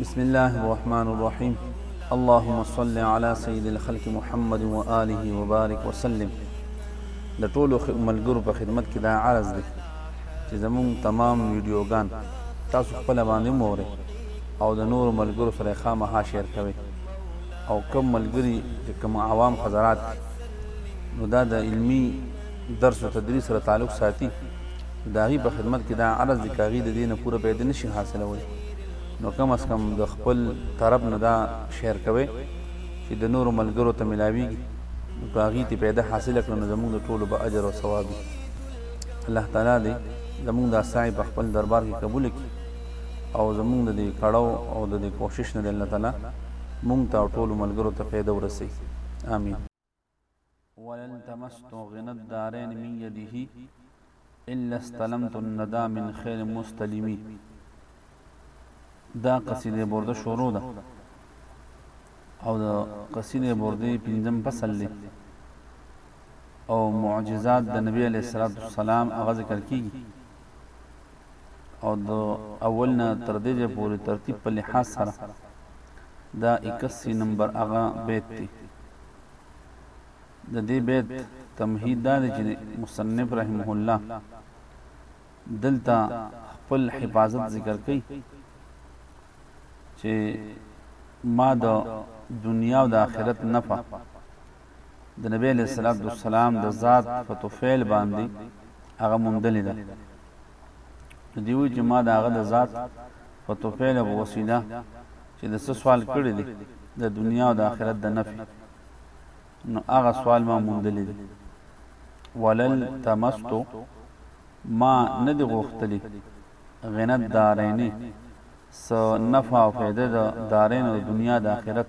بسم الله الرحمن الرحيم اللهم صل على سيد الخلق محمد وآله وبارك وسلم د ټولو ملګرو په خدمت کې دا عرض دی چې زموږ تمام ویډیوګان تاسو خپل باندې مورئ او د نورو ملګرو سره خامخا شیر کوئ او کم ملګري چې کم عوام حضرات نو دا د علمی درس او تدریس سره تعلق ساتي چې د هغوی په خدمت کې دا عرض دی که هغوی د دې نه پوره فائده نه شي حاصلولی نو کم از کم د خپل طرف نه دا شیر کوئ چې د نورو ملګرو ته ملاویږي نو که هغوی ترې فائده حاصله کړه نو زموږ د ټولو به اجر او ثواب وي الله تعالی دې زموږ دا سعی په خپل دربار کې قبول کړي او زمونږ د دې کړو او د دې کوشش نه الله تعالی مونږ ته ټول ملګرو ته فائدہ ورسي امين ولن تمستو غنا الدارين من يده الا استلمت الندى من خير مستلمي دا قصیده برده شروع ده او دا قصیده برده پنځم فصل دی او معجزات د نبی علیه السلام هغه ذکر کیږي او د اول نه تر دې ځای پورې ترتیب په لحاظ سره دا 81 نمبر هغه بیت دی د دې بیت تمهید دا دی چې مصنف رحمه الله دلته خپل حفاظت ذکر کوي چې ما د دنیا او د آخرت نفع د نبی علیه الصلاة والسلام د ذات په طفیل باندې هغه موندلې ده نو دی وی چې ما د هغه د ذات په طفیل په وسیله چې د څه سوال کړی دی د دنیا او د آخرت د نفع نو هغه سوال ما موندلې دی ولل تمستو ما نه دی غوښتلی غنت دارینی سو نفع او فیده د دارین او دنیا د آخرت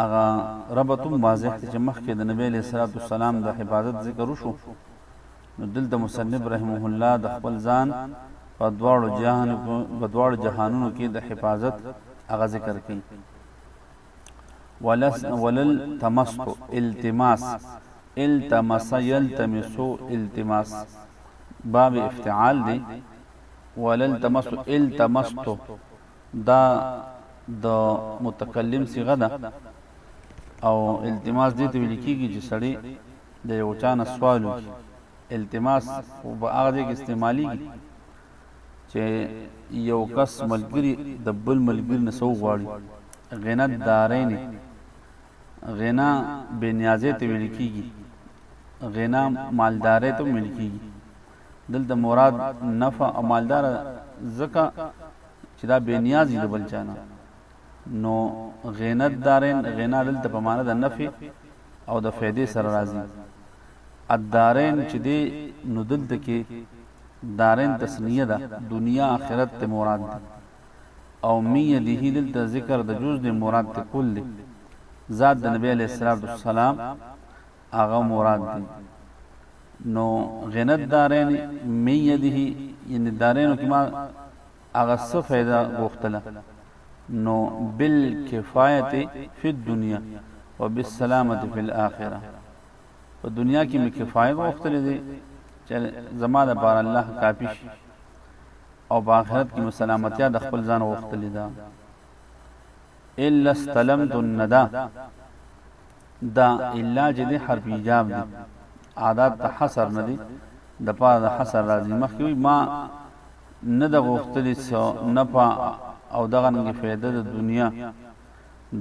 هغه ربط هم واضح دی چې مخکې د نبی علیه الصلاة والسلام د حفاظت ذکر وشو نو دلته مصنف رحمه الله د خپل ځان په دواړو جهانو په دواړو جهانونو کې د حفاظت هغه ذکر کړي ولس ولل تمسط التماس التمس يلتمسو التماس باب افتعال دی ولل تمسط التمسط دا د متکلم صیغه ده او التماس دې ته ویل کېږي چې سړی د یو چا نه سوال وکړي التماس خو په هغه ځای کې استعمالېږي چې یو کس ملګري د بل ملګري نه څه وغواړي غنا دارین غنا بې نیازۍ ته ویل کېږي غنا مالدارۍ ته ویل کېږي دلته مراد نفع او مالدار زکه چې دا بے نیازی د بل چانه نو غینت دارین غنا دلته په معنی د نفع او د فائدې سره راځي الدارین چې دی نو دلته کې دارین تسنیه ده دنیا آخرت ته مراد ده او می یده دلته ذکر د جز د مراد ته کل دی ذات د نبی علیہ الصلوۃ والسلام هغه مراد دي نو غنى الدارين من يده یعنی دارینو کې ما هغه څه فائدہ غوښتله نو بالکفایت فی الدنیا وبالسلامت فی الاخره په دنیا کې مې کفایت غوښتلې دي چې زما د بار الله کافی شي او په آخرت کې مسلامتیا د خپل ځان غوښتلې ده الا استلمت الندى دا الا چې دی حرف ایجاب دی عادات ته حصر نه دی د پاره د حصر راځي مخکې وي ما نه د غوښتلې څو نه په او دغه نګه فائدہ د دنیا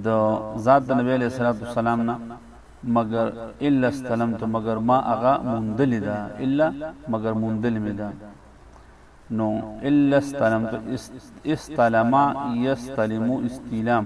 د ذات د نبی علیہ الصلوۃ والسلام نه مگر الا استلمت مگر ما اغا مندل دا الا مگر مندل می دا نو الا استلمت استلما یستلمو استلام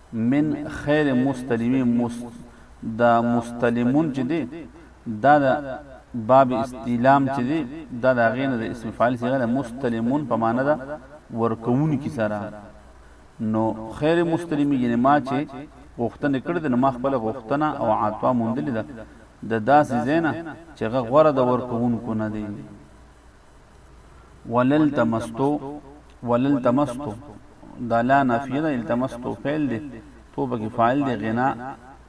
من خیر مستلمی مست دا مستلمون چې دی دا د باب استلام چې دی دا د هغې نه د اسم فاعل صیغه ده مستلمون په معنا ده ورکوونکي سره نو خیر مستلمی یعنې ما چې غوښتنه کړې ده نو ما خپله غوښتنه او عطا موندلې ده د داسې ځای نه چې هغه غوره د ورکوونکو نه دی وللتمستو وللتمستو دا لا نافیه ده التمستو فعل دی تو پکې فاعل دی غنا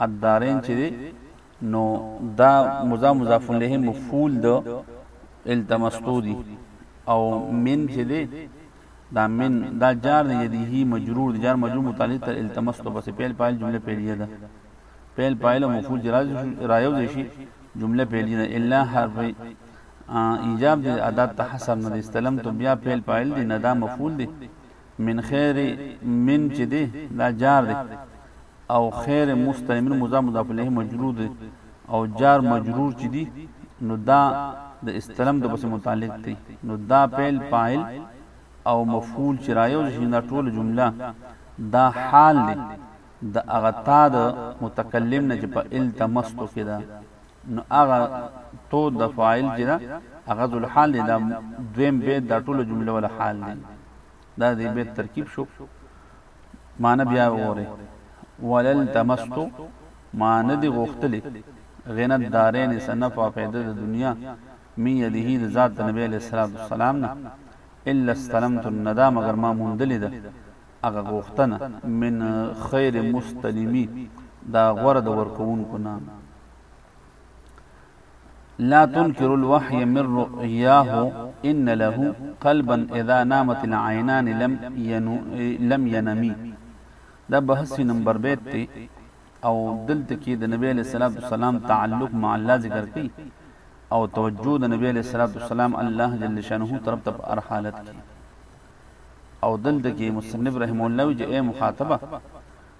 الدارین چې دی نو دا مضاف مضاف الیه مفعول ده التمستو دی او من چې دی دا من دا جار دی یدیه مجرور دی جار مجرور متعلق تر التمستو بس پیل پایل جمله پیلیه ده پیل پایل او مفعول جراز رایو دی شي جمله پیلیه ده الا حرف ایجاب دی عدد ته حسب نه دی استلم تو بیا فعل فاعل دی ندا مفعول دی من خیر من چې دی دا جار دی او خیر مستلمن مضاف مضاف الیه مجرور دی او جار مجرور چې دی نو دا د استلم د پس متعلق دی نو دا پیل فاعل او مفعول چې رايو شي دا ټول جمله دا حال دی د هغه تا د متکلم نه چې په التمستو کې ده نو هغه تو د فاعل چې ده هغه ذوالحال دی دا دویم بیت دا ټوله جمله ولا حال دی دا دې بیت ترکیب شو معنی بیا وره ولل تمستو معنی دی غوښتلې غنه دارین سنف او پیدا د دنیا می یده د ذات نبی علیہ الصلوۃ والسلام نه الا استلمت الندام اگر ما مونډلې ده هغه غوښتنه، من خیر مستلمی، دا غوره د ورکوونکو نه. لا تنکر الوحی من رؤیاه ان له قلبا اذا نامت العینان لم, ینو لم ینمی دا بحثی نمبر بیت تی او دلته کې د نبی علیہ الصلوۃ والسلام تعلق مع الله ذکر کړي او توجه د نبی علیہ الصلوۃ والسلام الله جل شانه طرف ته په هر حالت کې او دلته کې مصنف رحمه الله وی چې اے مخاطبه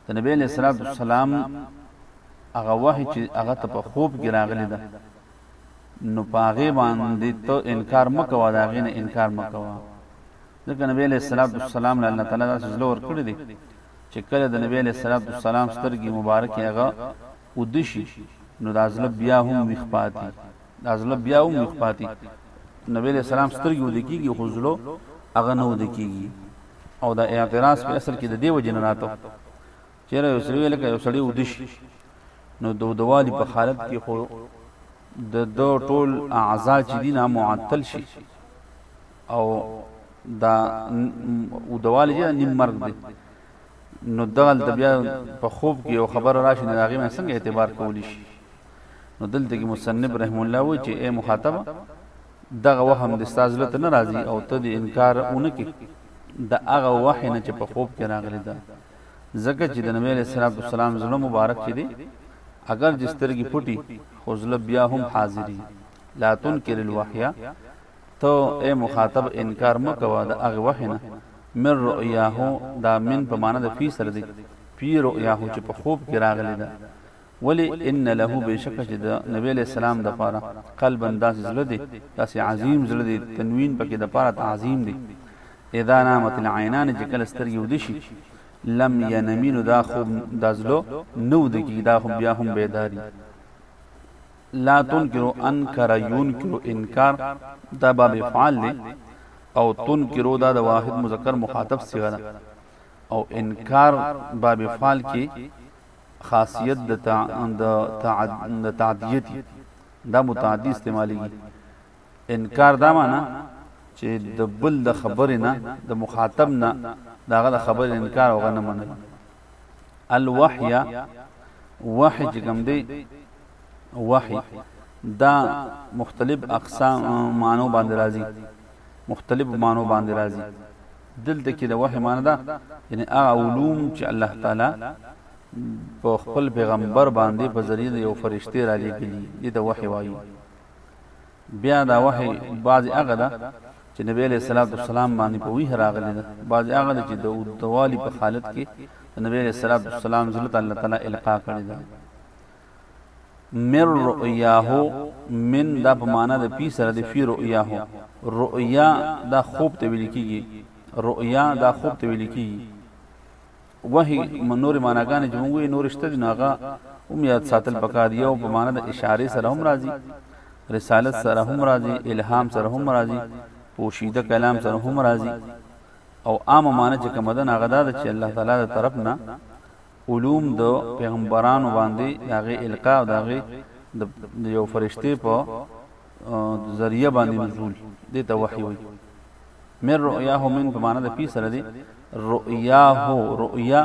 د نبی علیہ الصلوۃ والسلام هغه وحی چې هغه ته په خوب کې راغلی ده نو پاغه باندې ته انکار مکوا دا غینه انکار مکوا ځکه نبی علیہ الصلوۃ والسلام له الله تعالی څخه زلور کړی دی چې کله د نبی علیہ الصلوۃ والسلام سترګې مبارکې هغه اوده شي نو دا زړه بیا هم ویښ پاتې دا زړه بیا هم ویښ پاتې نبی علیہ السلام سترګې اوده کیږي خو زړه هغه نه اوده کیږي او دا اعتراض په اصل کې د دیو جن راتو چیرې یو سړی لکه یو سړی اوده شي نو د دوالي په حالت کې خو د دو ټول اعضاء چې دي نه معطل شي او دا او دواله چې نیم مرګ دی نو دغلته بیا په خوب کې یو خبره راشي نو هغې باندې څنګه اعتبار کولی شي نو دلته کې مصنف رحم الله وایي چې ای مخاطبه دغه وهم د ستا زړه ته نه راځي او ته د انکار ونه کې د هغه وحی نه چې په خوب کې راغلی ده ځکه چې د نبی علیه الصلات والسلام زړه مبارک چې دی اگر جسترګې پټي خو زړه بیا هم حاضري لا تنکر الوحیا ته اې مخاطب انکار مه کوه د هغې وحې نه من رؤیاه دا من په معنی د فی سره دی فی رؤیاه چې په خوب کې راغلی ده ولی ان له بشک چې د نبی علیہ السلام د پاره قلبا داسې زړه دی داسې عظیم زړه دی تنوین پکې د پاره تعظیم دی اذا نامت العینان چې کله سترګې ودی شي لم ینمین دا خوب دازلو نو د کی دا خوب بیا هم بیداری لا تنکرو انکر ينکرو انکار دا باب افعال دی او تنکرو دا د واحد مذکر مخاطب صيغه ده او انکار باب افعال کې خاصیت د د تعدیتی دا متعدی استعمالی انکار دا معنا چې د بل د خبرې نه د مخاطب نه داغه د خبرې انکار او غنه منل الوحیا وحی چې کوم دی وحی دا مختلف اقسام معنو باندې راځي مختلف معنو باندې راځي دلته کې د وحی معنی دا یعنی هغه علوم چې الله تعالی په خپل پیغمبر باندې په ذریعه یو فرشته را لېږلي دي ته وحی وایي بیا دا وحی بعض هغه ده چې نبی علیہ الصلوۃ والسلام باندې په وی راغلی ده بعض هغه ده چې د دوالي په حالت کې نبی علیہ الصلوۃ والسلام زړه الله تعالی القا کړی ده من رؤیاه من دا په معنا د پی سره د فی رؤیاه رؤیا دا خوب ته ویل کیږي رؤیا دا خوب ته ویل کیږي وحی منور معناګانې چې موږ یې نور شته دي ناغه هم یاد ساتل پکار یو په معنا د اشاره سره هم راځي رسالت سره هم راځي الهام سره هم راځي پوشیده کلام سره هم راځي او عام معنی چې کومه ده هغه دا چې الله تعالی د طرف نه علوم د پیغمبرانو باندې د هغې القا او د هغې د یو فرشتې په ذریعه باندې نزول دې ته وحي وي مر رؤیاه من په معنا د پی سره دی رؤیاه رؤیا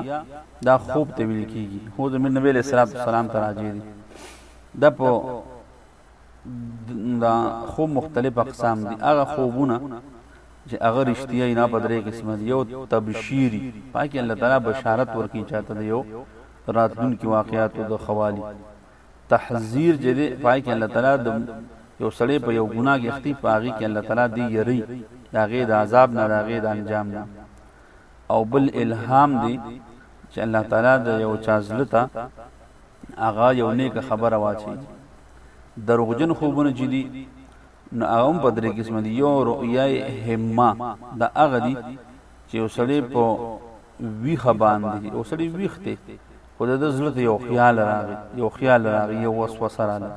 دا خوب ته ویل کیږي هو زمين نبی له سلام سلام ته راځي دا په دا خوب مختلف اقسام دي هغه خوبونه چې هغه رښتیا نه په درې قسمه دي یو تبشیری پاکي الله تعالی بشارت ورکړي چاته دی یو راتلونکي واقعاتو د خوالي تحذير چې دی پاکي الله تعالی د یو سړی په یو ګناه کې اختی پاغي کې الله تعالی دی یری داغه د عذاب نه داغه د انجام نه او بل الهام دی چې الله تعالی د یو چا زړه ته هغه یو نیک خبره واچي دروغجن خوبونه چې دي نو هغه هم په درې قسم دي یو رؤیای همه دا هغه دي چې یو سړی په ویخه باندې یو سړی ویخته خو د زړه ته یو خیال راغی یو خیال راغی یو وسوسه راغی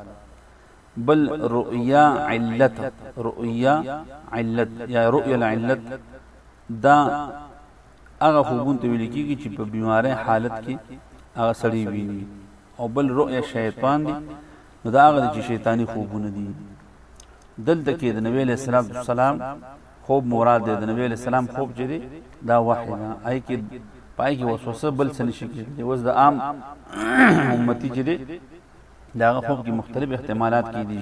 بل رؤیا علت رؤیا علت یا رؤیا العلت دا هغه خوبون ته ویل کیږي چې په بیمارۍ حالت کې هغه سړی ویني او بل رؤیا شیطان دی نو دا هغه چې شیطانی خوبونه دي دلته کې د نبی له سلام خوب مراد دی د نبی له سلام خوب چې دی دا وحی نه آی کې پای کې وسوسه بل څه نشي کېږي اوس د عام امتی چې دی دا خوب کې مختلف احتمالات کې دي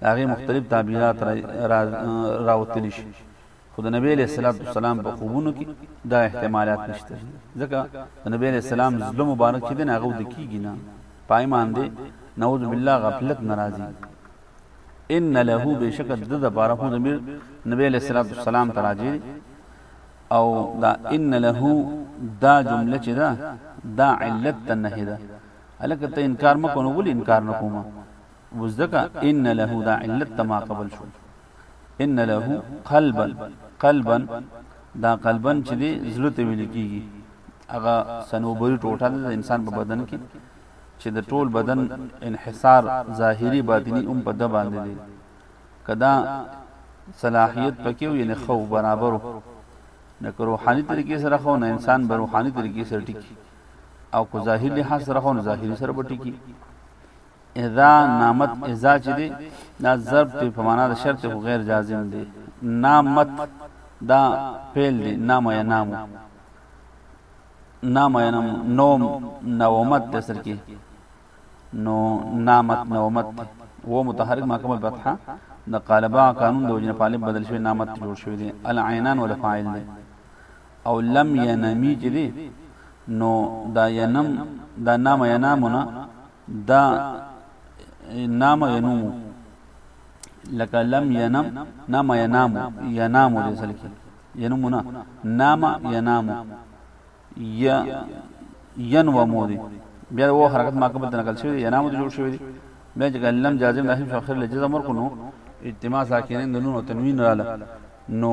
دا غي مختلف تعبیرات راوتلی شي خو د نبی علیہ الصلوۃ والسلام په خوبونو کې دا احتمالات نشته ځکه د نبی علیہ السلام زړه مبارک چې دین هغه د کیږي نه پای مان دی نعوذ بالله غفلت ناراضي ان له بشک د د بارا خو د میر نبی علیہ الصلوۃ والسلام تراجی او دا ان له دا جمله چې دا دا علت تنه ده الکه ته انکار مکو نو ول انکار نکوما وزدکا ان له دا علت ما قبل شو ان له قلبا قلبا دا قلبا چې دی زړه ته ویل کیږي هغه سنوبري ټوټه د انسان په بدن کې چې د ټول بدن انحصار ظاهري باطني هم په د باندې دی کدا صلاحیت پکې وي نه خو برابرو نه روحاني طریقې سره خو نه انسان به روحاني طریقې سره ټیک او کو ظاهري لحاظ سره خو نه ظاهري سره به ټیک اذا نامت اذا چې دی دا ضرب ته په معنا د شرط خو غیر جازم دی نامت دا فعل دی نام یا نام نام یا نام نوم نومت د سر کې نو نامت نومت و متحرک ما کومه فتحه د قالبا قانون د وجنه پالب بدل شوی نامت جوړ شوی دی العینان ول فاعل دی او لم ینمی چې دی نو دا ینم دا نام ینامونه دا نام ینوم لکه لم ینم نام ینام ینام دې اصل کې ینوم نه نام ینام ی ین و مودي بیا و حرکت ما قبل نقل شوی ینام دې جوړ شوی بیا چې لم جازم نه شو اخر لجزم ورکو نو اجتماع ساکنین د نون او تنوین رااله نو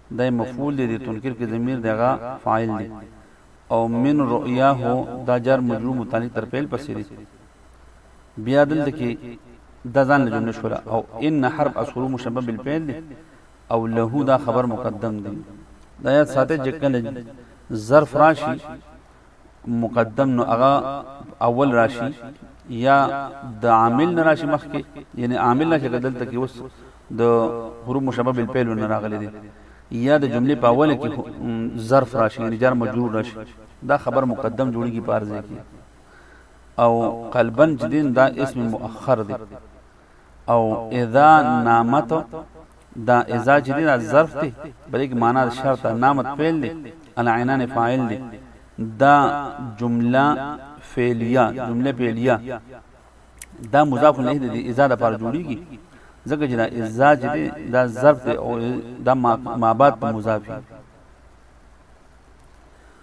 دی مفعول دی دی تنکر کی ضمیر دی هغه فاعل دی او من رؤیاه دا جار مجرور متعلق تر پیل پسې دی بیا دلته کی دا ځان له جمله شولا او ان حرف اصحرو مشبب بالفعل دی او له دا خبر مقدم دی دا یاد ساته چې کله ظرف راشي مقدم نو هغه اول راشي یا د عامل نه راشي مخکې یعنی عامل نه چې دلته کې اوس د حروف مشبه بالفعل نه راغلي دي یا د جملې په اوله کې ظرف راشي یعنی جار مجرور راشي دا خبر مقدم جوړیږي پارځه کې او قلبن جدین دا اسم مؤخر دی او اذا نامت دا اذا چې دا ظرف دی بلکې معنا د شرط نامت فعل دی العینان فاعل دی دا جمله فعلیه جمله فعلیه دا مضاف الیه دی اذا د پر جوړیږي ځکه چې دا اذا چې دا ظرف دی او دا ما بعد په مضافي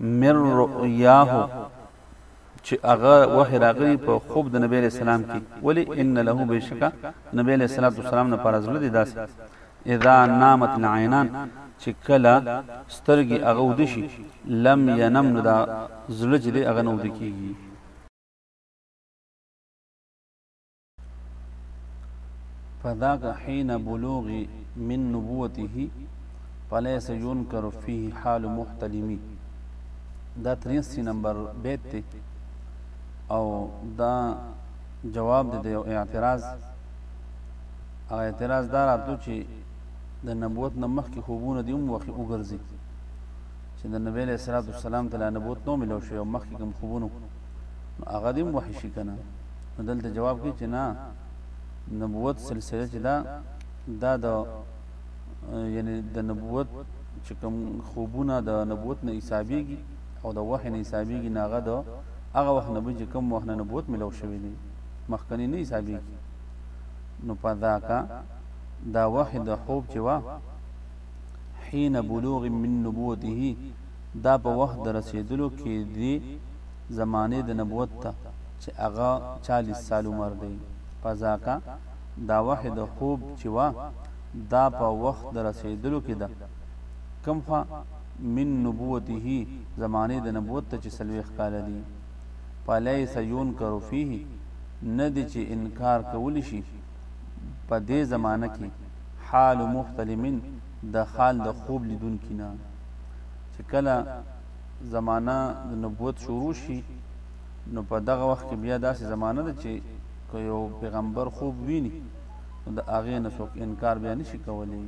من رؤیاه چې هغه وحی راغلی په خوب د نبی علیہ السلام کې ولی ان له بشکا نبی علیہ الصلوۃ والسلام نه پر ازل دي داس اذا نامت العینان چې کله سترګي هغه ودشي لم ینم نو دا زړه چې دی هغه نو دکیږي فذاك حين بلوغ من نبوته فليس ينكر فيه حال محتلمي دا 83 نمبر بیت ته او دا جواب دی د یو اعتراض هغه اعتراض دا راتلو چې د نبوت نه مخکې خوبونه دې هم وخت وګرځي چې د نبی له سلام ته لا نبوت نو ملو شوی او مخکې کوم خوبونه نو هغه دې وحی شي کنه نو دلته جواب کوي چې نه نبوت سلسله چې دا دا د یعنی د نبوت چې کوم خوبونه د نبوت نه حسابيږي او د وحی نه حسابيږي ناغه د هغه وخت نبی چې کوم وحی نه نبوت ملو شوی دی مخکنی نه حسابيږي نو پدا کا دا وحی د خوب چې وا حين بلوغ من نبوته دا په وخت د رسیدلو کښې ددې زمانې د نبوت ته چې هغه چالیس سال عمر دی فذاکا دا وحې د خوب چې وه دا په وخت د رسیدلو کښې ده کوم خوا من نبوته زمانې د نبوت ته چې څلوېښت کاله دي فلیس ینکر فیه نه دي چې انکار کولې شي په دې زمانه کښې حال مختلمن د خال د خوب لیدونکي نه. چې کله زمانہ د نبوت شروع شي نو په دغه وخت کې بیا داسې زمانہ ده چې که یو پیغمبر خوب ویني نو د هغې نه څوک انکار بیا نشي کولی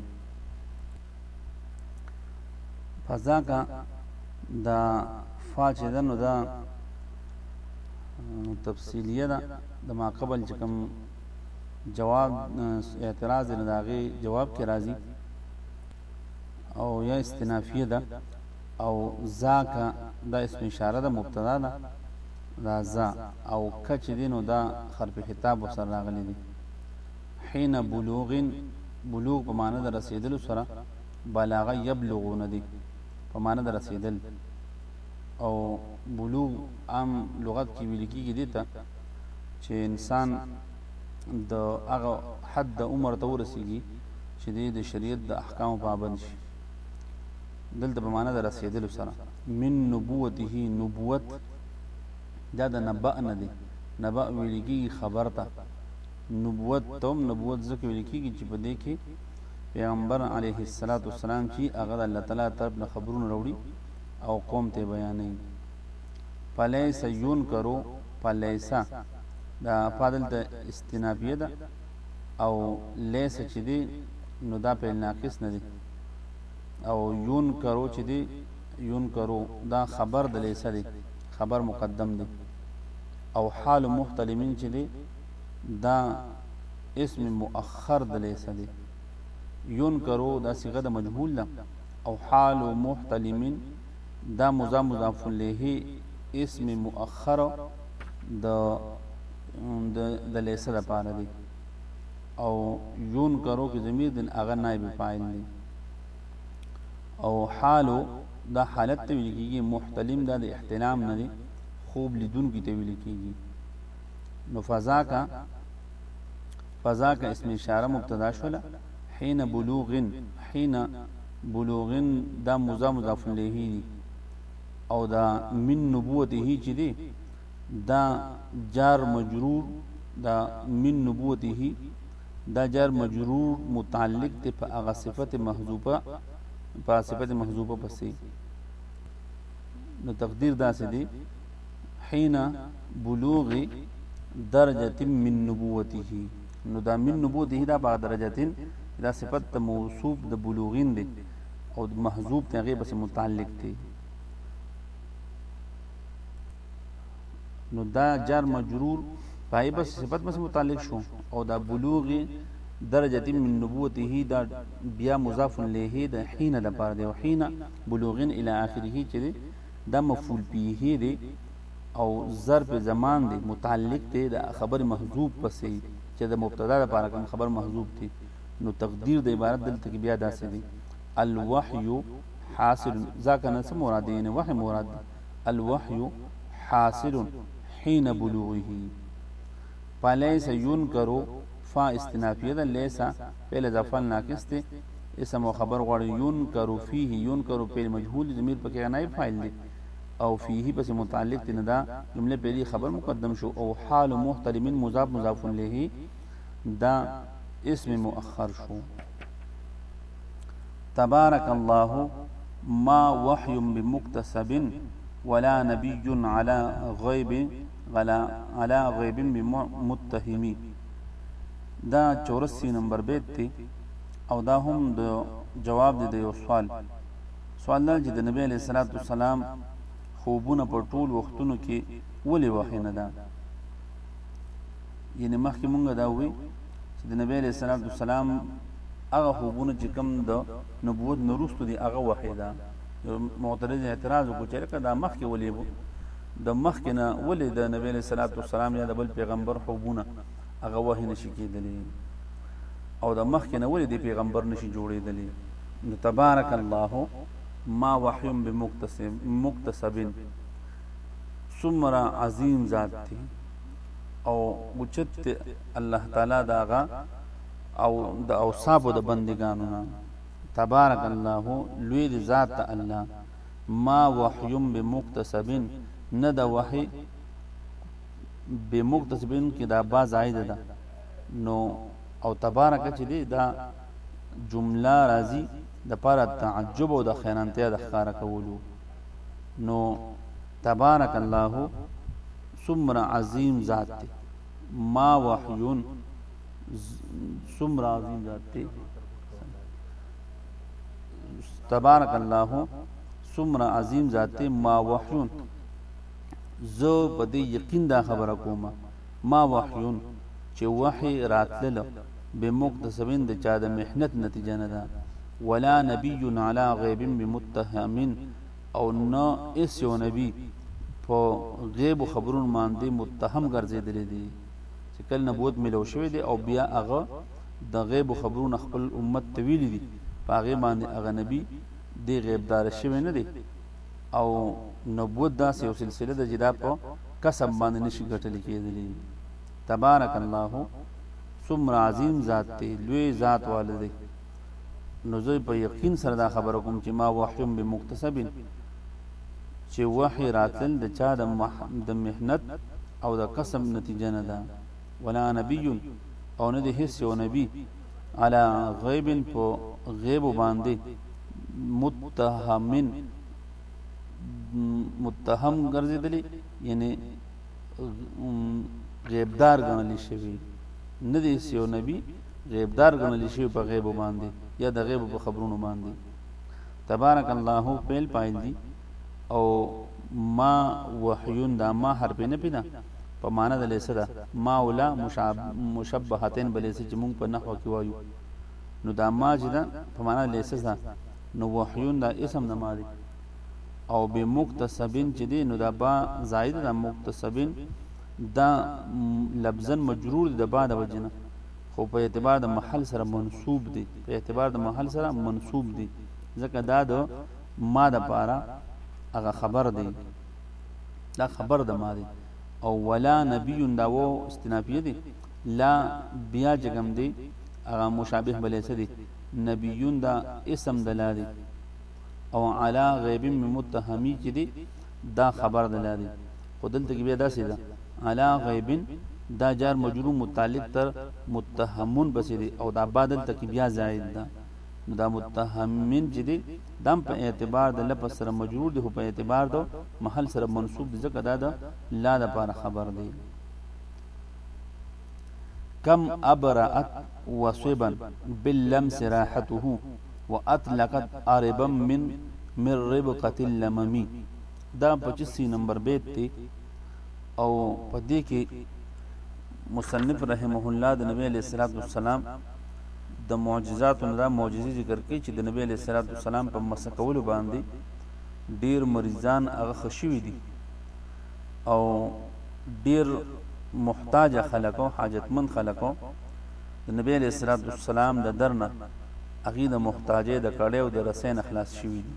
پس دا که دا فا چې ده نو دا تفصیلیه ده د ما قبل چې کوم جواب اعتراض نه داغي جواب کې راځي او یا استنافیه ده او ذاک دا اسم اشاره ده مبتدا ده دا ذا او کچ دینو دا خرف خطاب سره راغلی دی حين بلوغ بلوغ په معنی د رسیدلو سره بلاغ یبلغون دی په معنی د رسیدل او بلوغ عام لغت کې ویل کېږي دي ته چې انسان د هغه حد د عمر ته ورسیږي چې دی د شریعت د احکامو پابند شي دلته په معنا د رسیدلو سره من نبوته نبوت دا د نبأ نه دی نبأ ویل کېږي خبر ته نبوت ته هم نبوت ځکه ویل کېږي چې په دې کې پیغمبر علیه السلام چې هغه د الله تعالی طرف نه خبرونه راوړي او قوم ته بیانوي فلیس ينکرو فلیس دا فاضل ته استنافیه ده او لیس چې دی نو دا په ناقص نه دی او یون کرو چې دی یون کرو دا خبر د لیس دی خبر مقدم دی او حال محتلمین چې دی دا اسم مؤخر د لیس دی یون کرو دا صيغه د مجهول ده او حال محتلمین دا مضاف مضاف الیه اسم مؤخر د د لیسه د پاره دی او یون کرو کې ضمیر دین هغه نائب فاعل دی او حالو دا حالت ته ویل کیږي محتلم دا د احتلام نه دی خوب لیدون کې ته ویل کیږي نو فضا کا فضا کا اسم اشاره مبتدا شوله حين بلوغ حين بلوغ دا مضاف مضاف الیه دی او دا من نبوته چې دی دا جار مجرور دا من نبوته دا جار مجرور متعلق ته په هغه صفت محذوفه په صفت محذوفه پسې نو تقدیر داسې دی حين بلوغ درجه من نبوته نو دا من نبوته دا باغ درجتين دا صفت د موصوف د بلوغین دی او د محذوب ته غیب سره متعلق دی نو دا جار مجرور پای بس صفت بس متعلق شو او دا بلوغ درجه من نبوته دا بیا مضاف الیه د حين د پاره دی او حين بلوغن الی اخره چې دا مفعول به دی او ظرف زمان دی متعلق دی د خبر محذوب پسې چې د مبتدا لپاره کوم خبر محذوب دی نو تقدیر د عبارت دلته کې بیا داسې دی الوحی حاصل ځکه نه څه مراد دی یعنی وحی مراد دی الوحی حاصل حين بلوغه فليس ينكر فا استنافيه ده ليس فعل ظفل ناقص ده اسم او خبر غواړي ينكر فيه ينكر فعل مجهول ضمير پکې غنائب فاعل دي او فيه پس متعلق تینا دا جمله پہلی خبر مقدم شو او حال محترمین مضاف مضاف الیه دا اسم مؤخر شو تبارک الله ما وحی بمكتسب ولا نبی على غیب غلا على غیب بمتهمی دا 84 نمبر بیت تی او دا هم د جواب دی د یو سوال سوال دا چې د نبی علیه الصلاة والسلام خوبونه په ټول وختونو کې ولې وحی نه ده یعنی مخکې مونږ دا وی چې د نبی علیه الصلاة والسلام هغه خوبونه چې کوم د نبوت نورستو دي هغه وحی ده معترض اعتراض وکړي چې لکه دا مخکې ولې د مخکې نه ولې د نبی علیه الصلاة والسلام یا د بل پیغمبر خوبونه هغه وحی نشي کېدلی او د مخکې نه ولې د پیغمبر نشي جوړېدلی نو تبارک الله ما وحی بمکتسب مکتسب څومره عظیم ذات دی او اوچت الله تعالی دا غا او د اوصاف د بندګانو نه تبارک الله لوی دی ذات الله ما وحی بمکتسب نه د وحی به مکتسبین کې دا با زائد ده نو او تبارک چې دی دا جمله راځي د پاره تعجب او د خیرانتیا د ښکارا کولو نو تبارک الله سمر عظیم ذات دی ما وحیون سمر عظیم ذات دی تبارک الله سمر عظیم ذات دی ما وحیون زه په دې یقین دا خبره کوم ما وحیون چې وحی راتلل بمکتسبین د چا د محنت نتیجه نه ده ولا نبی علی غیب بمتهمن او نه اس یو نبی په غیب خبرون باندې متهم ګرځیدل دي چې کله نبوت ملو شوی دی او بیا هغه د غیب خبرون خپل امت تویل دي پاغه باندې هغه نبی دی غیبدار شوی نه دی او نبوت داسې یو سلسله ده چې دا په کسب باندې نشي ګټل کېدلی تبارک الله څومره عظیم ذات دی لوی ذات والد دی نو زه په یقین سره دا خبره کوم چې ما وحیم بمکتسب چې وحی راتل د چا د مح... د مهنت او د کسب نتیجه نه ده ولا نبی او نه د هیڅ یو نبی علی غیب په غیب باندې متهمن متهم ګرځیدلی یعنی غیبدار ګڼل شوی نه دی سیو نبی غیبدار ګڼل شوی په غیب باندې یا د غیب په خبرونو باندې تبارک الله پیل پایل دی او ما وحیون دا ما حرف نه پیدا په معنا د لیسه ده ما ولا مشابهتين بلیسه چې مونږ په نحو کې وایو نو دا ما چې ده په معنا د لیسه ده نو وحیون دا اسم نه ماري او به مکتسبین چې دی نو دا با زائد ده مکتسبین دا لفظا مجرور ده با د وجنه خو په اعتبار د محل سره منصوب دی په اعتبار د محل سره منصوب دی ځکه دا د ما د پاره هغه خبر دی دا خبر د ما دی او ولا نبی دا و استنافیه دی لا بیا جګم دی هغه مشابه بلې سدي نبیون دا اسم دلاري او علا غیب متهمی چې دی دا خبر دلاري خو دلته کې بیا داسې ده علا غیب دا جار مجرور متعلق تر متهمون پسې دی او دا با دلته کې بیا زائد ده نو دا متهمن چې دی دام په اعتبار د لپس سره مجرور دی خو په اعتبار د محل سره منصوب دی ځکه دا د لا د پاره خبر دی کم ابرأت وصبا باللمس راحته واطلقت اربا من من ربقه اللممي دا پچیسی نمبر بیت دی او په دې کې مصنف رحمه الله د نبی علیه الصلاۃ والسلام د معجزات نه دا معجزې ذکر کوي چې د نبی علیه الصلاۃ والسلام په مسکولو باندې ډیر مریضان هغه خشوي دي او ډیر محتاج خلک او حاجتمند خلک د نبی علیه الصلاۃ والسلام د درنه هغه د محتاجې د کړه او د رسین اخلاص شوي دي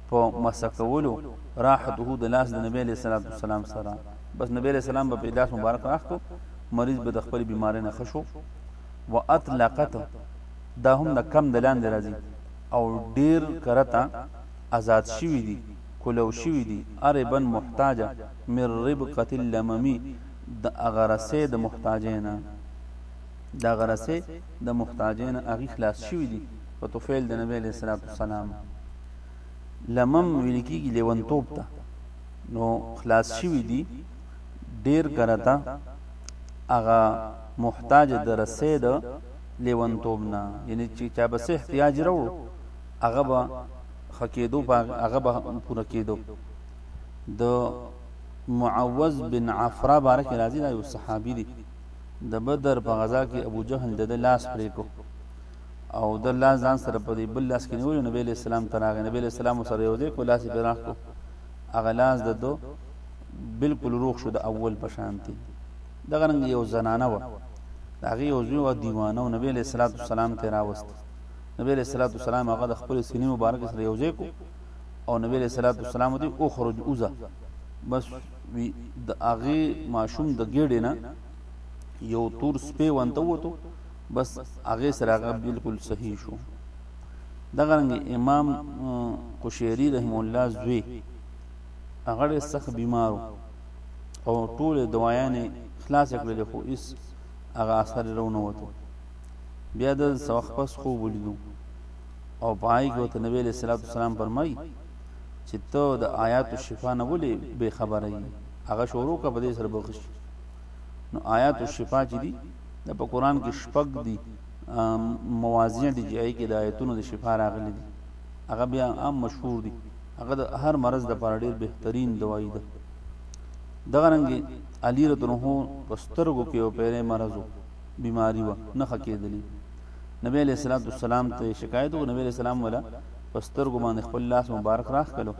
په مسح کولو راحته د لاس د نبی علیه الصلاة والسلام سره بس نبی علیه السلام به په لاس مبارک راختو مریض به د خپل بیماری نه خشو و اطلقت دا هم د کم د لاندې راځي او ډیر کرتا آزاد شوی دي کولو شوی دي اربن محتاجه من ربقه اللممی د اغرسه د محتاجینا دغه رسې د محتاجۍ نه هغوی خلاص شوي دي په طفیل د نبی علیه الصلاة والسلام لمم ویل کېږي لیونتوب ته نو خلاص شوي دي ډېر ګرته هغه محتاج د رسې د لیونتوب نه یعنی چې چا به څه احتیاج راوړو هغه به ښه کېدو هغه به پوره کېدو د معوذ بن عفرا باره کې راځي دا یو صحابي دی د بدر په غزا کې ابو جهل د لاس پرې کو او د لاس ځان سره په دې بل لاس کې نیول نبی له سلام ته راغی نبی له سلام سره یو ځای کو لاس یې راخ کو هغه لاس د دو بالکل روغ شو د اول په شانتي دغه رنګ یو زنانه و هغه یو زوی و دیوانه او نبی له سلام سلام ته راوست نبی له سلام سلام هغه د خپل سینې مبارک سره یو ځای کو او نبی له سلام سلام دی او خرج اوزه بس وی د هغه ماشوم د ګېډې نه یو تور سپی وانته وته بس هغه سره هغه بالکل صحیح شو دغه رنګ امام قشيري رحم الله زوی هغه سخت بیمار او ټول دوايانې خلاص کړل خو اس هغه اثر رونه وته بیا د سوخ پس خوب ولیدو او پای کې ته نبی له سلام فرمای چې ته د آیات الشفا نه ولې بې خبره یې هغه شروع کړه په دې سره بخښ نو آیات الشفا چې دي د په قران کې شپږ دي موازین دي چې کې د آیتونو د شفا راغلي دي هغه بیا عام مشهور دي هغه د هر مرض د پر ډیر بهترین دوايي ده دغه رنګي علی رضی الله پسترګو کې او پیره مرزو بیماری و نه خکېدلی نبی علیہ الصلوۃ والسلام ته شکایت وکړ نبی علیہ السلام ولا په سترګو باندې خپل لاس مبارک راخلو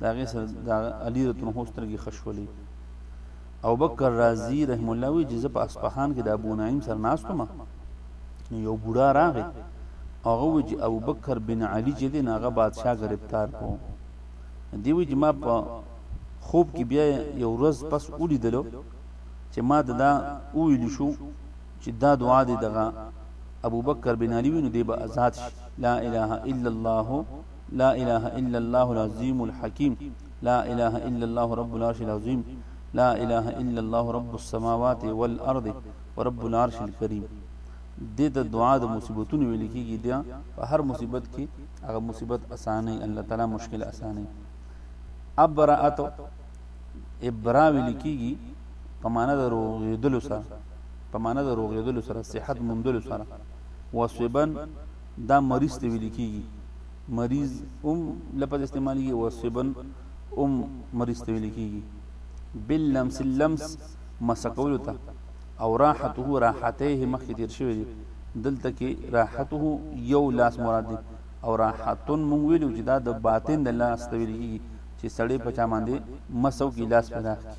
دا غي سره د علي رتن هو سترګي خشولې او بکر رازي رحم الله وی جزه په اصفهان کې د ابو نعیم سره ناستم نو یو بوډا راغی هغه وی چې ابو بکر بن علي چې دی ناغه بادشاه گرفتار کو دی وی چې ما په خوب کې بیا یو ورځ پس ولیدلو چې ما ته دا ویل شو چې دا دعا دې دغه ابو بکر بن علی وینو دی به آزاد شي لا اله الا الله لا اله الا الله العظیم الحکیم لا اله الا الله رب العرش العظیم لا اله الا الله رب السماوات والارض ورب العرش الكريم دې ته دعا د مصیبتونو ویل کیږي دا په هر مصیبت کې هغه مصیبت اسانه الله تعالی مشکل اسانه ابرأت ابرا ویل کیږي په معنا د روغېدلو سره په معنا د روغېدلو سره صحت موندلو سره وسبن دا مریض ته ویل کیږي مریض ام لپاره استعمالي وسبن ام مریض ته ویل کیږي بل لمس لمس مسکولو ته او راحته راحته مخکې تیر شوی دی دلته کې راحته یو لاس مراد دی او راحتون مونږ ویلو چې دا د باطن د لاس ته ویل کیږي چې سړی په چا باندې مسو کې لاس پیدا کی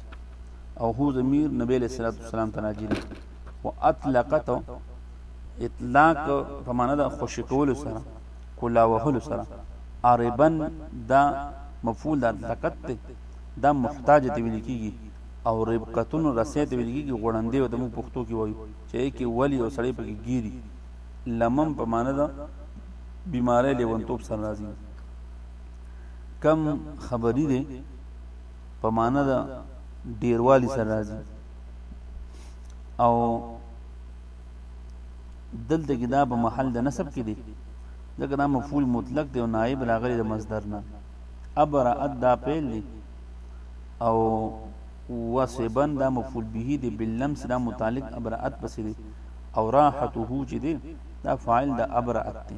او هو ضمیر نبی علیہ الصلوۃ والسلام ته راځي او اطلقت اطلاق په معنا د خوشی کول سره کولا وهل سره عربن دا مفعول د اطلقت ته دا محتاج دی ویل کیږي او ربقتون رسیت ویل کیږي غړندې او د مو پښتو کې وایو چې کې ولی او سړی پکې ګيري لمم په معنا د بیماری لیونتوب سره راځي کم خبری دی په معنا د ډیروالی سره راځي او دلته کې دا په محل د نسب کې دی ځکه دا مفعول مطلق دی او نائب راغلی د مصدر نه ابرا ادا پیل دی او وسبن دا مفعول به دی باللمس دا متعلق ابرات پسې دی او راحته چې دی دا فاعل د ابرات دی